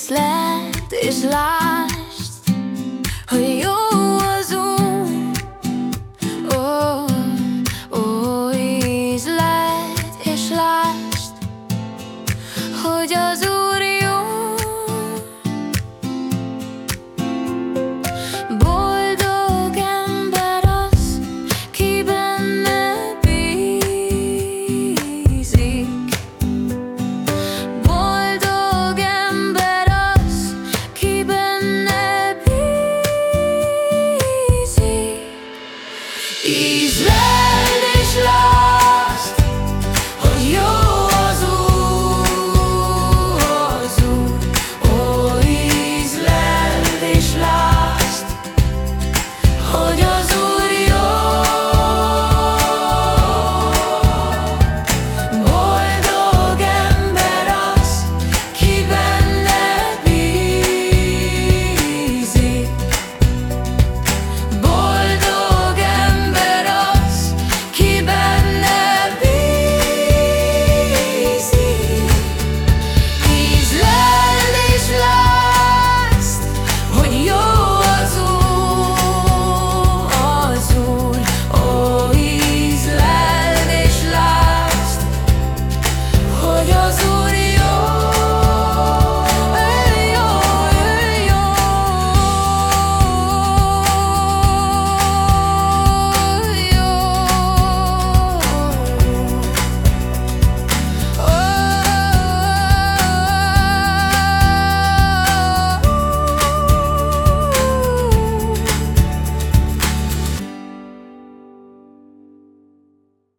slecht is laat. Please let